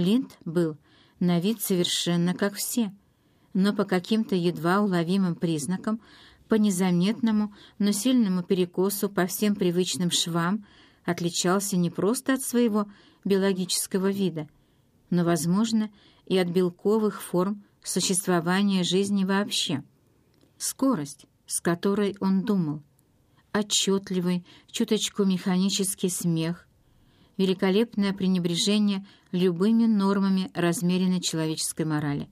Линд был на вид совершенно как все, но по каким-то едва уловимым признакам, по незаметному, но сильному перекосу по всем привычным швам отличался не просто от своего биологического вида, но, возможно, и от белковых форм существования жизни вообще. Скорость, с которой он думал, отчетливый, чуточку механический смех, великолепное пренебрежение любыми нормами размеренной человеческой морали,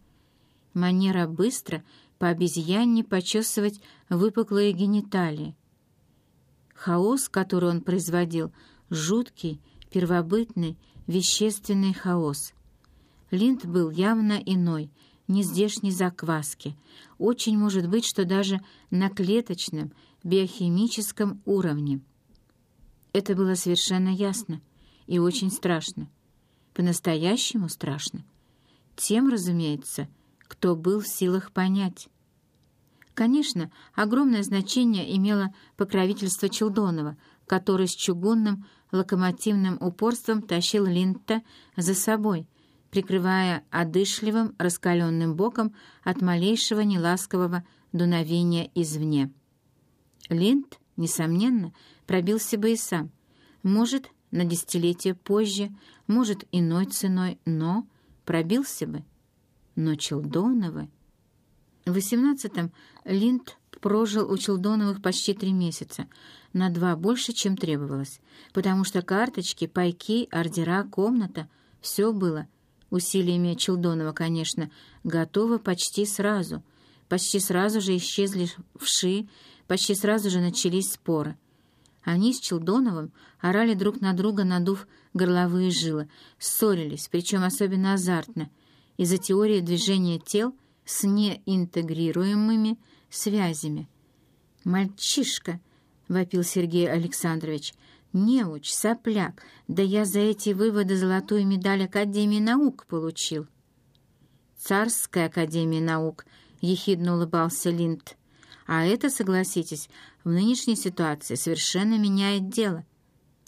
манера быстро по обезьянне почесывать выпуклые гениталии. Хаос, который он производил, жуткий, первобытный, вещественный хаос. Линд был явно иной, нездешней закваски. Очень может быть, что даже на клеточном, биохимическом уровне. Это было совершенно ясно и очень страшно. По-настоящему страшно. Тем, разумеется, кто был в силах понять. Конечно, огромное значение имело покровительство Челдонова, который с чугунным локомотивным упорством тащил Линта за собой, прикрывая одышливым раскаленным боком от малейшего неласкового дуновения извне. Линд, несомненно, пробился бы и сам. Может, на десятилетие позже, может, иной ценой, но пробился бы. Но Челдоновы... В восемнадцатом Линд прожил у Челдоновых почти три месяца, на два больше, чем требовалось, потому что карточки, пайки, ордера, комната — все было, усилиями Челдонова, конечно, готово почти сразу. Почти сразу же исчезли вши, почти сразу же начались споры. Они с Челдоновым орали друг на друга, надув горловые жилы, ссорились, причем особенно азартно, из-за теории движения тел — с неинтегрируемыми связями. «Мальчишка!» — вопил Сергей Александрович. «Неуч, сопляк! Да я за эти выводы золотую медаль Академии наук получил!» «Царская Академия наук!» — ехидно улыбался Линд. «А это, согласитесь, в нынешней ситуации совершенно меняет дело.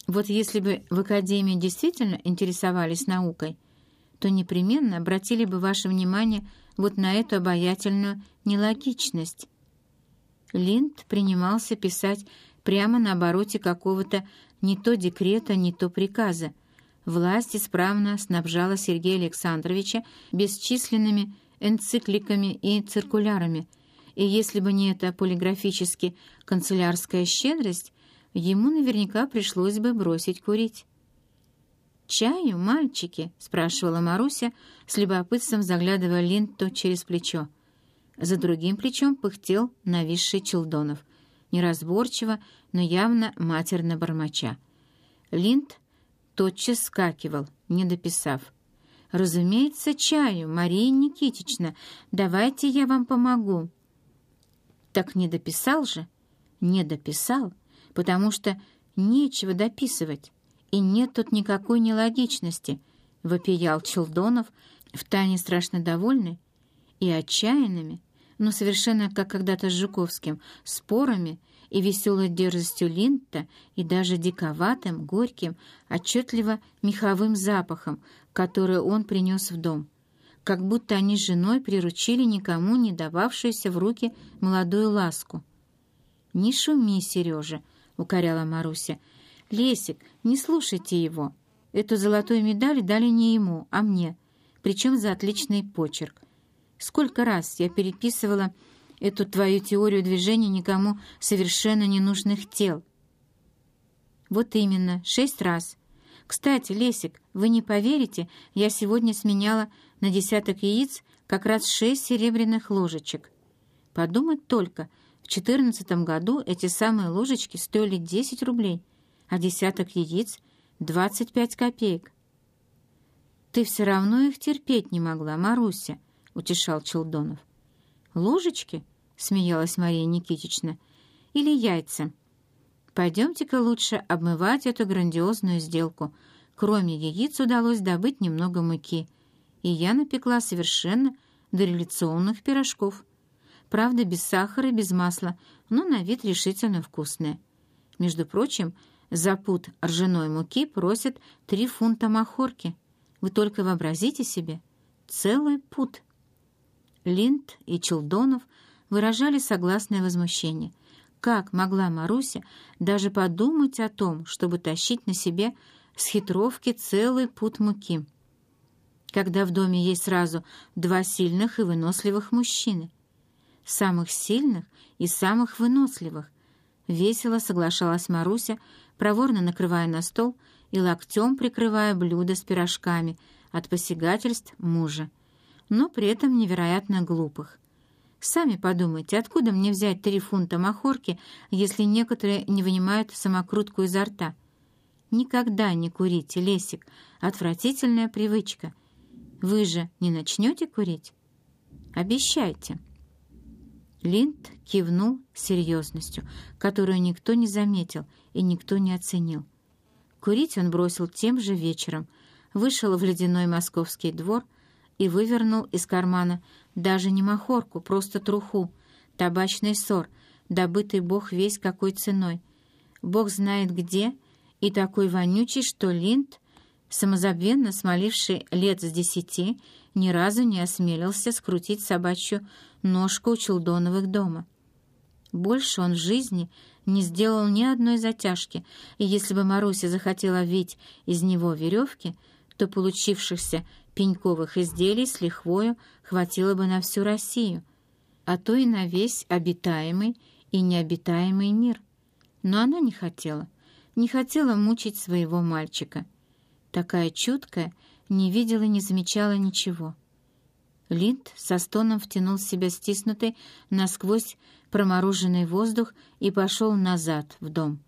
Вот если бы в Академии действительно интересовались наукой, то непременно обратили бы ваше внимание вот на эту обаятельную нелогичность. Линд принимался писать прямо на обороте какого-то не то декрета, не то приказа. Власть исправно снабжала Сергея Александровича бесчисленными энцикликами и циркулярами, и если бы не эта полиграфически канцелярская щедрость, ему наверняка пришлось бы бросить курить. «Чаю, мальчики?» — спрашивала Маруся, с любопытством заглядывая Линту через плечо. За другим плечом пыхтел нависший Челдонов, неразборчиво, но явно матерно бормоча. Линд тотчас скакивал, не дописав. «Разумеется, чаю, Мария Никитична, давайте я вам помогу». «Так не дописал же?» «Не дописал, потому что нечего дописывать» и нет тут никакой нелогичности», — вопиял Челдонов, втайне страшно довольный и отчаянными, но совершенно как когда-то с Жуковским, спорами и веселой дерзостью Линта и даже диковатым, горьким, отчетливо меховым запахом, который он принес в дом, как будто они с женой приручили никому не дававшуюся в руки молодую ласку. «Не шуми, Сережа», — укоряла Маруся, — «Лесик, не слушайте его. Эту золотую медаль дали не ему, а мне, причем за отличный почерк. Сколько раз я переписывала эту твою теорию движения никому совершенно ненужных тел». «Вот именно, шесть раз. Кстати, Лесик, вы не поверите, я сегодня сменяла на десяток яиц как раз шесть серебряных ложечек. Подумать только, в четырнадцатом году эти самые ложечки стоили десять рублей» а десяток яиц — двадцать пять копеек. «Ты все равно их терпеть не могла, Маруся», — утешал Челдонов. «Ложечки?» — смеялась Мария Никитична. «Или яйца?» «Пойдемте-ка лучше обмывать эту грандиозную сделку. Кроме яиц удалось добыть немного муки, и я напекла совершенно дореволюционных пирожков. Правда, без сахара без масла, но на вид решительно вкусные. Между прочим, за пуд ржаной муки просят три фунта махорки. Вы только вообразите себе, целый путь. Линд и Челдонов выражали согласное возмущение. Как могла Маруся даже подумать о том, чтобы тащить на себе с хитровки целый путь муки? Когда в доме есть сразу два сильных и выносливых мужчины. Самых сильных и самых выносливых. Весело соглашалась Маруся, проворно накрывая на стол и локтем прикрывая блюдо с пирожками от посягательств мужа, но при этом невероятно глупых. Сами подумайте, откуда мне взять три фунта махорки, если некоторые не вынимают самокрутку изо рта? Никогда не курите, Лесик, отвратительная привычка. Вы же не начнете курить? Обещайте. Линд кивнул серьезностью, которую никто не заметил и никто не оценил. Курить он бросил тем же вечером, вышел в ледяной московский двор и вывернул из кармана даже не махорку, просто труху, табачный ссор, добытый бог весь какой ценой. Бог знает где, и такой вонючий, что Линд, самозабвенно смоливший лет с десяти, ни разу не осмелился скрутить собачью ножку у Челдоновых дома. Больше он в жизни не сделал ни одной затяжки, и если бы Маруся захотела вить из него веревки, то получившихся пеньковых изделий с лихвою хватило бы на всю Россию, а то и на весь обитаемый и необитаемый мир. Но она не хотела, не хотела мучить своего мальчика. Такая чуткая, не видела, не замечала ничего. Линд со стоном втянул в себя стиснутый насквозь промороженный воздух и пошел назад, в дом,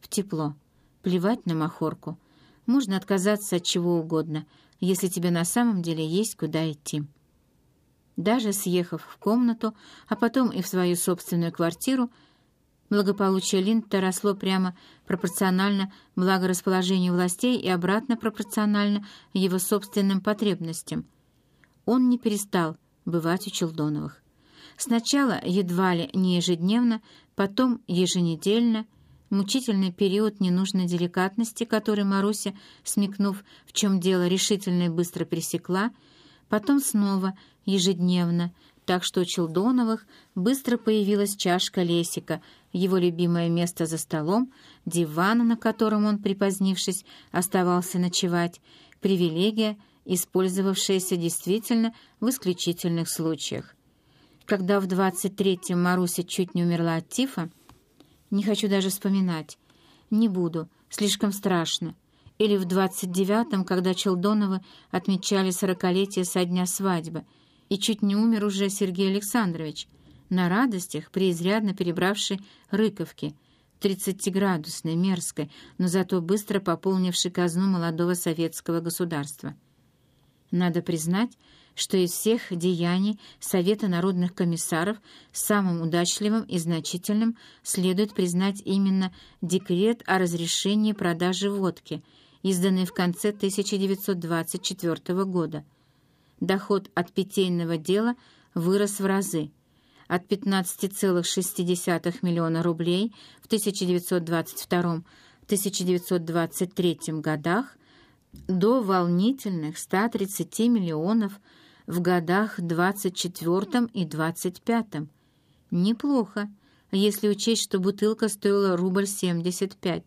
в тепло. Плевать на махорку. Можно отказаться от чего угодно, если тебе на самом деле есть куда идти. Даже съехав в комнату, а потом и в свою собственную квартиру, благополучие Линдта росло прямо пропорционально благорасположению властей и обратно пропорционально его собственным потребностям. Он не перестал бывать у Челдоновых. Сначала едва ли не ежедневно, потом еженедельно, мучительный период ненужной деликатности, который Маруся, смекнув, в чем дело, решительно и быстро пресекла, потом снова ежедневно, так что у Челдоновых быстро появилась чашка Лесика, его любимое место за столом, диван, на котором он, припозднившись, оставался ночевать, привилегия, использовавшаяся действительно в исключительных случаях когда в 23-м Маруся чуть не умерла от тифа, не хочу даже вспоминать. Не буду, слишком страшно. Или в 29-м, когда Челдоновы отмечали сорокалетие со дня свадьбы, и чуть не умер уже Сергей Александрович, на радостях, преизрядно перебравший Рыковки, 30-градусной, мерзкой, но зато быстро пополнившей казну молодого советского государства. Надо признать, что из всех деяний Совета народных комиссаров самым удачливым и значительным следует признать именно декрет о разрешении продажи водки, изданный в конце 1924 года. Доход от питейного дела вырос в разы – от 15,6 миллиона рублей в 1922-1923 годах до волнительных 130 миллионов в годах 24 и 25. Неплохо, если учесть, что бутылка стоила рубль 75.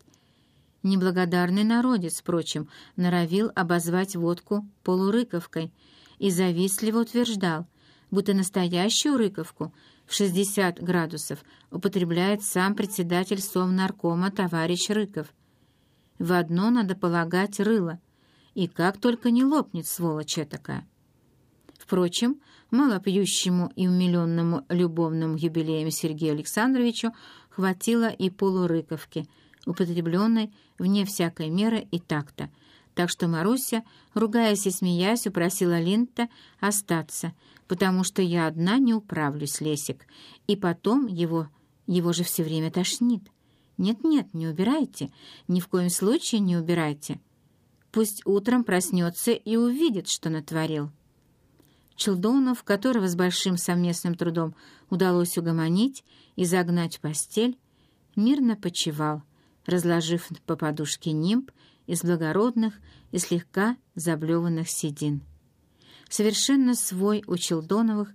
Неблагодарный народец, впрочем, норовил обозвать водку полурыковкой и завистливо утверждал, будто настоящую рыковку в 60 градусов употребляет сам председатель Совнаркома товарищ Рыков. В одно надо полагать рыло, и как только не лопнет сволочь такая. Впрочем, малопьющему и умиленному любовным юбилеем Сергею Александровичу хватило и полурыковки, употребленной вне всякой меры и такта, так что Маруся, ругаясь и смеясь, упросила Линта остаться, потому что я одна не управлюсь, Лесик, и потом его, его же все время тошнит. Нет-нет, не убирайте, ни в коем случае не убирайте. Пусть утром проснется и увидит, что натворил». Челдонов, которого с большим совместным трудом удалось угомонить и загнать в постель, мирно почевал, разложив по подушке нимб из благородных и слегка заблеванных седин. Совершенно свой у Челдоновых